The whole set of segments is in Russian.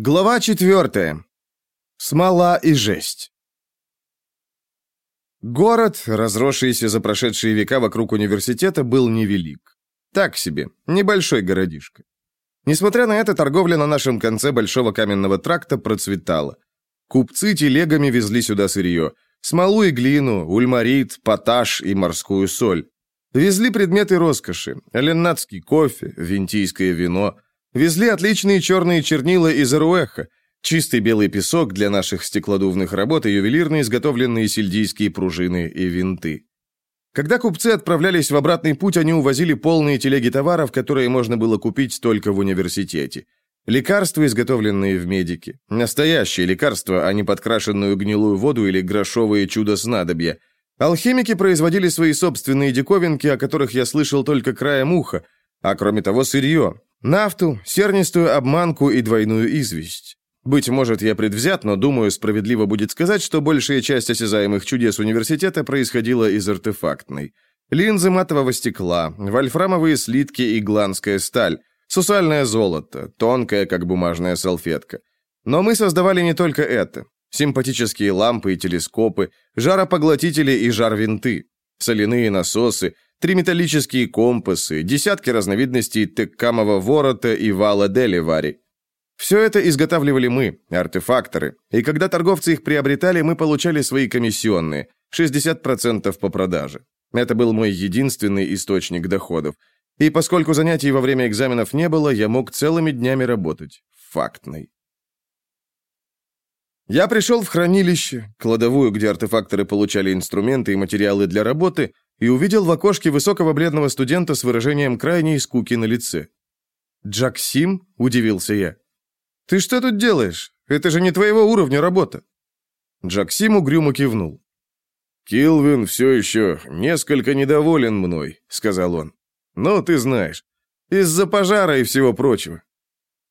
Глава четвертая. Смола и жесть. Город, разросшийся за прошедшие века вокруг университета, был невелик. Так себе, небольшой городишко. Несмотря на это, торговля на нашем конце большого каменного тракта процветала. Купцы телегами везли сюда сырье. Смолу и глину, ульмарит, поташ и морскую соль. Везли предметы роскоши, леннадский кофе, винтийское вино – Везли отличные черные чернила из Аруэха, чистый белый песок для наших стеклодувных работ и ювелирно изготовленные сельдийские пружины и винты. Когда купцы отправлялись в обратный путь, они увозили полные телеги товаров, которые можно было купить только в университете. Лекарства, изготовленные в медике. Настоящие лекарства, а не подкрашенную гнилую воду или грошовые чудо-снадобья. Алхимики производили свои собственные диковинки, о которых я слышал только краем уха, а кроме того сырье, Нафту, сернистую обманку и двойную известь. Быть может, я предвзят, но думаю, справедливо будет сказать, что большая часть осязаемых чудес университета происходила из артефактной. Линзы матового стекла, вольфрамовые слитки и гланская сталь, сусальное золото, тонкое, как бумажная салфетка. Но мы создавали не только это. Симпатические лампы и телескопы, жаропоглотители и жарвинты, соляные насосы, три металлические компасы, десятки разновидностей теккамового ворота и вала деливари. Все это изготавливали мы, артефакторы, и когда торговцы их приобретали, мы получали свои комиссионные, 60% по продаже. Это был мой единственный источник доходов. И поскольку занятий во время экзаменов не было, я мог целыми днями работать. Фактной. Я пришел в хранилище, кладовую, где артефакторы получали инструменты и материалы для работы, и увидел в окошке высокого бледного студента с выражением крайней скуки на лице. «Джаксим?» – удивился я. «Ты что тут делаешь? Это же не твоего уровня работа!» Джаксим угрюмо кивнул. «Килвин все еще несколько недоволен мной», — сказал он. «Ну, ты знаешь, из-за пожара и всего прочего».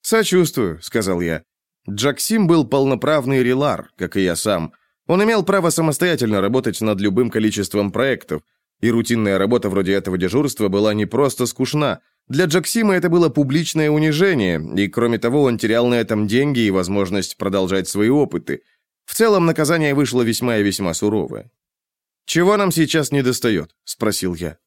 «Сочувствую», — сказал я. Джаксим был полноправный релар, как и я сам. Он имел право самостоятельно работать над любым количеством проектов, и рутинная работа вроде этого дежурства была не просто скучна. Для Джаксима это было публичное унижение, и кроме того он терял на этом деньги и возможность продолжать свои опыты. В целом наказание вышло весьма и весьма суровое. «Чего нам сейчас не достает?» – спросил я.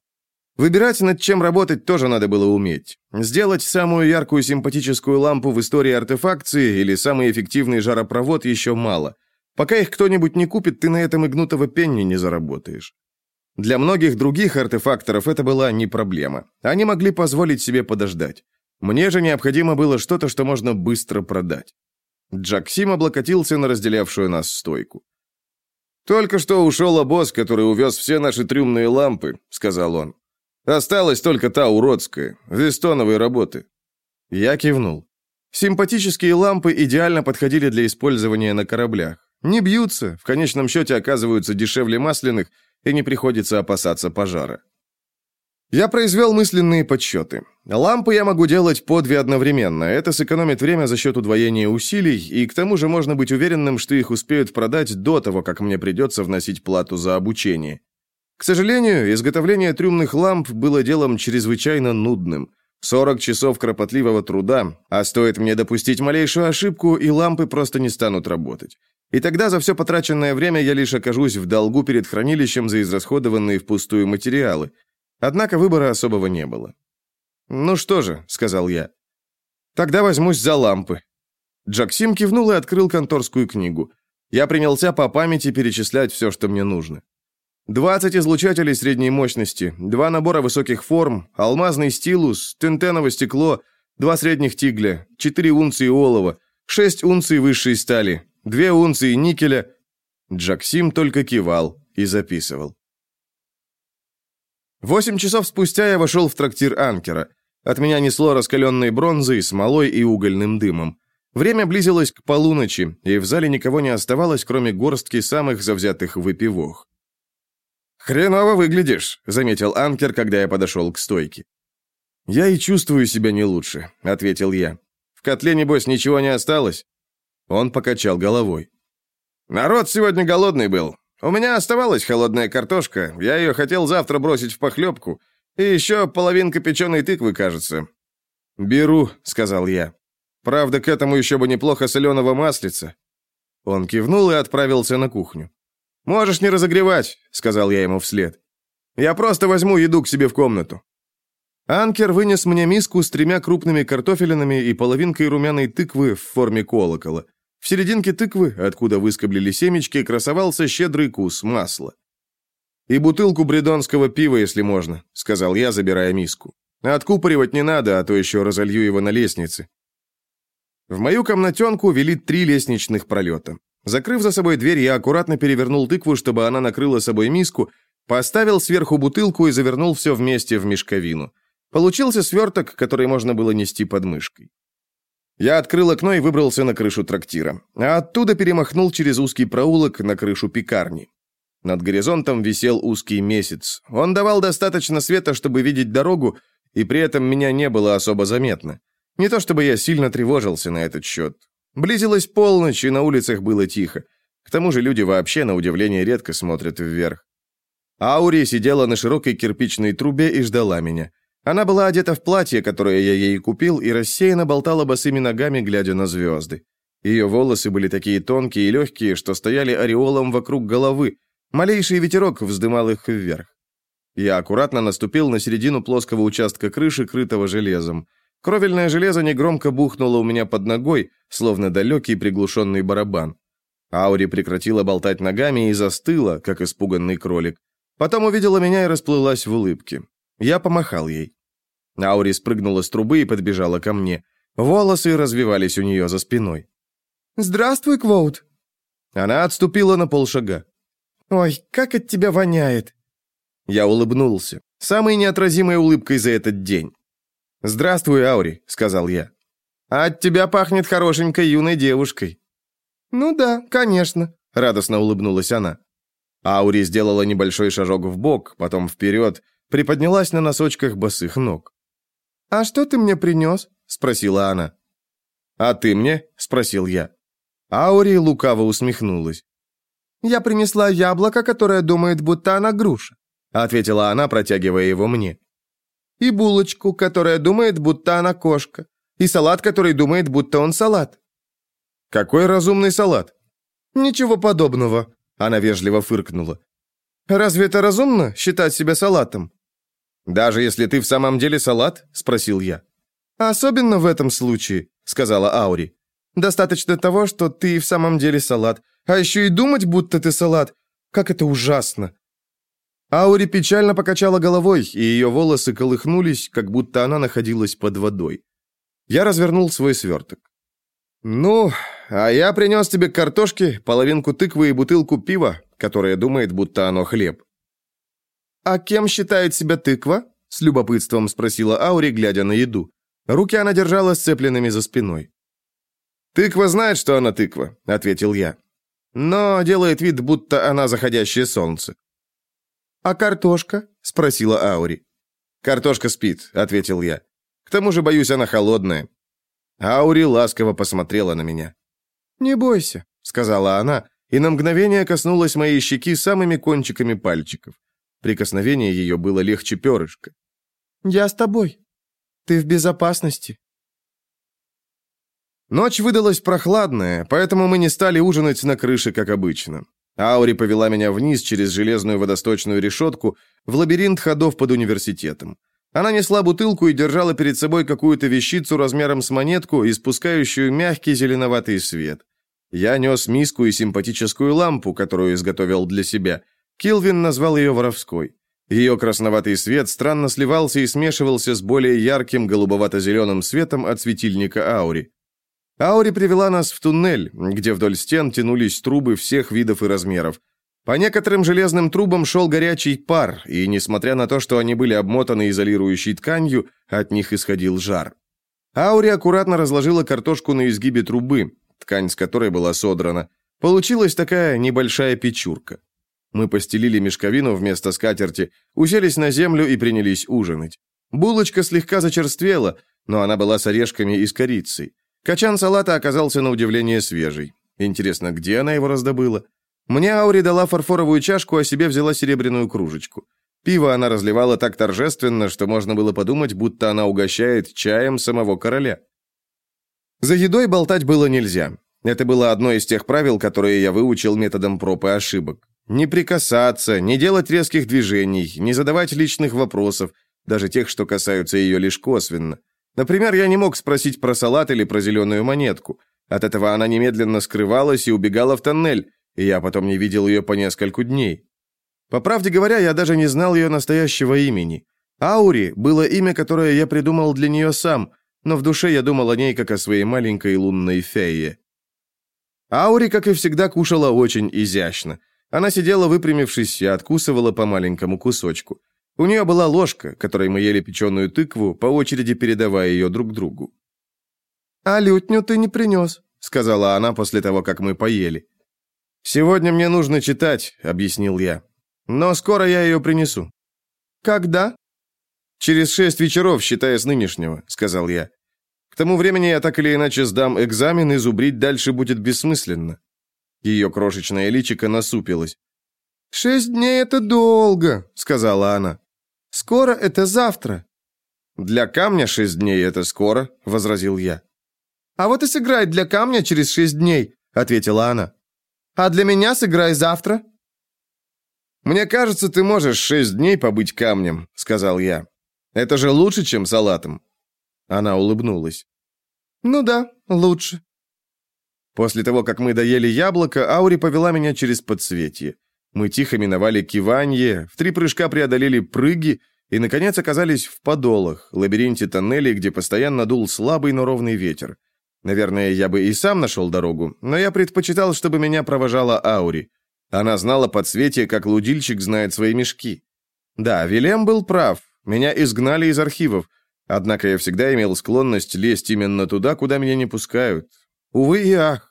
Выбирать, над чем работать, тоже надо было уметь. Сделать самую яркую симпатическую лампу в истории артефакции или самый эффективный жаропровод еще мало. Пока их кто-нибудь не купит, ты на этом и гнутого пенни не заработаешь. Для многих других артефакторов это была не проблема. Они могли позволить себе подождать. Мне же необходимо было что-то, что можно быстро продать. Джаксим облокотился на разделявшую нас стойку. «Только что ушел обоз, который увез все наши трюмные лампы», — сказал он. «Осталась только та уродская, вестоновой работы». Я кивнул. Симпатические лампы идеально подходили для использования на кораблях. Не бьются, в конечном счете оказываются дешевле масляных и не приходится опасаться пожара. Я произвел мысленные подсчеты. Лампы я могу делать по две одновременно. Это сэкономит время за счет удвоения усилий, и к тому же можно быть уверенным, что их успеют продать до того, как мне придется вносить плату за обучение. К сожалению, изготовление трюмных ламп было делом чрезвычайно нудным. 40 часов кропотливого труда, а стоит мне допустить малейшую ошибку, и лампы просто не станут работать. И тогда за все потраченное время я лишь окажусь в долгу перед хранилищем за израсходованные впустую материалы. Однако выбора особого не было. «Ну что же», — сказал я, — «тогда возьмусь за лампы». Джаксим кивнул и открыл конторскую книгу. Я принялся по памяти перечислять все, что мне нужно. 20 излучателей средней мощности, два набора высоких форм, алмазный стилус, тентеново стекло, два средних тигля, 4 унции олова, 6 унций высшей стали, Две унции никеля. Джаксим только кивал и записывал. Восемь часов спустя я вошел в трактир Анкера. От меня несло раскаленной бронзой, смолой и угольным дымом. Время близилось к полуночи, и в зале никого не оставалось, кроме горстки самых завзятых выпивох. «Хреново выглядишь», — заметил Анкер, когда я подошел к стойке. «Я и чувствую себя не лучше», — ответил я. «В котле, небось, ничего не осталось?» Он покачал головой. «Народ сегодня голодный был. У меня оставалась холодная картошка. Я ее хотел завтра бросить в похлебку. И еще половинка печеной тыквы, кажется». «Беру», — сказал я. Правда, к этому еще бы неплохо соленого маслица». Он кивнул и отправился на кухню. «Можешь не разогревать», — сказал я ему вслед. «Я просто возьму еду к себе в комнату». Анкер вынес мне миску с тремя крупными картофелинами и половинкой румяной тыквы в форме колокола. В серединке тыквы, откуда выскоблили семечки, красовался щедрый кус масла. «И бутылку бредонского пива, если можно», — сказал я, забирая миску. «Откупоривать не надо, а то еще разолью его на лестнице». В мою комнатенку вели три лестничных пролета. Закрыв за собой дверь, я аккуратно перевернул тыкву, чтобы она накрыла собой миску, поставил сверху бутылку и завернул все вместе в мешковину. Получился сверток, который можно было нести под мышкой. Я открыл окно и выбрался на крышу трактира, а оттуда перемахнул через узкий проулок на крышу пекарни. Над горизонтом висел узкий месяц. Он давал достаточно света, чтобы видеть дорогу, и при этом меня не было особо заметно. Не то чтобы я сильно тревожился на этот счет. Близилась полночь, и на улицах было тихо. К тому же люди вообще, на удивление, редко смотрят вверх. Аури сидела на широкой кирпичной трубе и ждала меня. Она была одета в платье, которое я ей купил, и рассеянно болтала босыми ногами, глядя на звезды. Ее волосы были такие тонкие и легкие, что стояли ореолом вокруг головы, Малейший ветерок вздымал их вверх. Я аккуратно наступил на середину плоского участка крыши, крытого железом. Кровельное железо негромко бухнуло у меня под ногой, словно далекий приглушенный барабан. Аури прекратила болтать ногами и застыла, как испуганный кролик. Потом увидела меня и расплылась в улыбке. Я помахал ей. Аури спрыгнула с трубы и подбежала ко мне. Волосы развивались у нее за спиной. «Здравствуй, Квоут!» Она отступила на полшага. «Ой, как от тебя воняет!» Я улыбнулся, самой неотразимой улыбкой за этот день. «Здравствуй, Аури», — сказал я. «А от тебя пахнет хорошенькой юной девушкой». «Ну да, конечно», — радостно улыбнулась она. Аури сделала небольшой шажок в бок, потом вперед, приподнялась на носочках босых ног. «А что ты мне принес?» — спросила она. «А ты мне?» — спросил я. Аури лукаво усмехнулась. «Я принесла яблоко, которое думает, будто она груша», ответила она, протягивая его мне. «И булочку, которая думает, будто она кошка. И салат, который думает, будто он салат». «Какой разумный салат?» «Ничего подобного», она вежливо фыркнула. «Разве это разумно, считать себя салатом?» «Даже если ты в самом деле салат?» – спросил я. «Особенно в этом случае», – сказала Аури. «Достаточно того, что ты в самом деле салат, а еще и думать, будто ты салат. Как это ужасно!» Аури печально покачала головой, и ее волосы колыхнулись, как будто она находилась под водой. Я развернул свой сверток. «Ну, а я принес тебе картошки, половинку тыквы и бутылку пива, которая думает, будто оно хлеб». «А кем считает себя тыква?» — с любопытством спросила Аури, глядя на еду. Руки она держала сцепленными за спиной. «Тыква знает, что она тыква», — ответил я но делает вид, будто она заходящее солнце. «А картошка?» — спросила Аури. «Картошка спит», — ответил я. «К тому же, боюсь, она холодная». Аури ласково посмотрела на меня. «Не бойся», — сказала она, и на мгновение коснулась моей щеки самыми кончиками пальчиков. Прикосновение ее было легче перышка. «Я с тобой. Ты в безопасности». Ночь выдалась прохладная, поэтому мы не стали ужинать на крыше, как обычно. Аури повела меня вниз через железную водосточную решетку в лабиринт ходов под университетом. Она несла бутылку и держала перед собой какую-то вещицу размером с монетку, испускающую мягкий зеленоватый свет. Я нес миску и симпатическую лампу, которую изготовил для себя. Килвин назвал ее воровской. Ее красноватый свет странно сливался и смешивался с более ярким голубовато-зеленым светом от светильника Аури. Аури привела нас в туннель, где вдоль стен тянулись трубы всех видов и размеров. По некоторым железным трубам шел горячий пар, и, несмотря на то, что они были обмотаны изолирующей тканью, от них исходил жар. Аури аккуратно разложила картошку на изгибе трубы, ткань с которой была содрана. Получилась такая небольшая печурка. Мы постелили мешковину вместо скатерти, уселись на землю и принялись ужинать. Булочка слегка зачерствела, но она была с орешками и с корицей. Качан салата оказался на удивление свежий. Интересно, где она его раздобыла? Мне Аури дала фарфоровую чашку, а себе взяла серебряную кружечку. Пиво она разливала так торжественно, что можно было подумать, будто она угощает чаем самого короля. За едой болтать было нельзя. Это было одно из тех правил, которые я выучил методом проб и ошибок. Не прикасаться, не делать резких движений, не задавать личных вопросов, даже тех, что касаются ее лишь косвенно. Например, я не мог спросить про салат или про зеленую монетку. От этого она немедленно скрывалась и убегала в тоннель, и я потом не видел ее по нескольку дней. По правде говоря, я даже не знал ее настоящего имени. Аури было имя, которое я придумал для нее сам, но в душе я думал о ней как о своей маленькой лунной фее. Аури, как и всегда, кушала очень изящно. Она сидела выпрямившись и откусывала по маленькому кусочку. У нее была ложка, которой мы ели печеную тыкву, по очереди передавая ее друг другу. «А лютню ты не принес», — сказала она после того, как мы поели. «Сегодня мне нужно читать», — объяснил я. «Но скоро я ее принесу». «Когда?» «Через шесть вечеров, считая с нынешнего», — сказал я. «К тому времени я так или иначе сдам экзамен, и зубрить дальше будет бессмысленно». Ее крошечное личико насупилось. «Шесть дней — это долго», — сказала она. «Скоро — это завтра». «Для камня шесть дней — это скоро», — возразил я. «А вот и сыграй для камня через шесть дней», — ответила она. «А для меня сыграй завтра». «Мне кажется, ты можешь шесть дней побыть камнем», — сказал я. «Это же лучше, чем салатом». Она улыбнулась. «Ну да, лучше». После того, как мы доели яблоко, Аури повела меня через подсветье. Мы тихо миновали киванье, в три прыжка преодолели прыги и, наконец, оказались в подолах, лабиринте тоннелей, где постоянно дул слабый, но ровный ветер. Наверное, я бы и сам нашел дорогу, но я предпочитал, чтобы меня провожала Аури. Она знала подсветие, как лудильщик знает свои мешки. Да, Вилем был прав, меня изгнали из архивов, однако я всегда имел склонность лезть именно туда, куда меня не пускают. Увы и ах.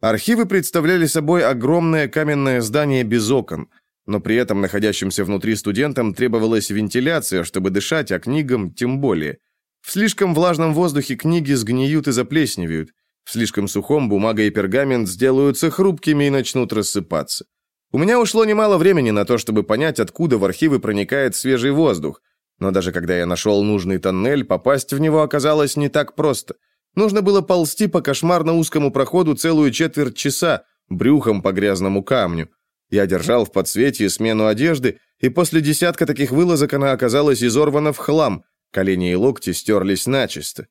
Архивы представляли собой огромное каменное здание без окон, но при этом находящимся внутри студентам требовалась вентиляция, чтобы дышать, а книгам тем более. В слишком влажном воздухе книги сгниют и заплесневеют. В слишком сухом бумага и пергамент сделаются хрупкими и начнут рассыпаться. У меня ушло немало времени на то, чтобы понять, откуда в архивы проникает свежий воздух. Но даже когда я нашел нужный тоннель, попасть в него оказалось не так просто – Нужно было ползти по кошмарно узкому проходу целую четверть часа, брюхом по грязному камню. Я держал в подсветии смену одежды, и после десятка таких вылазок она оказалась изорвана в хлам, колени и локти стерлись начисто.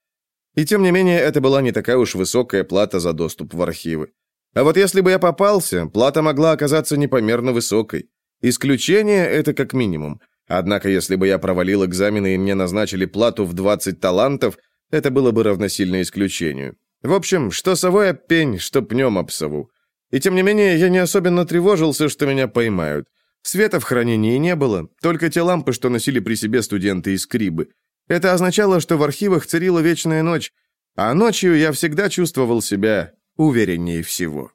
И тем не менее, это была не такая уж высокая плата за доступ в архивы. А вот если бы я попался, плата могла оказаться непомерно высокой. Исключение – это как минимум. Однако, если бы я провалил экзамены и мне назначили плату в 20 талантов – это было бы равносильно исключению. В общем, что совой об пень, что пнем об сову. И тем не менее, я не особенно тревожился, что меня поймают. Света в хранении не было, только те лампы, что носили при себе студенты из Крибы. Это означало, что в архивах царила вечная ночь, а ночью я всегда чувствовал себя увереннее всего.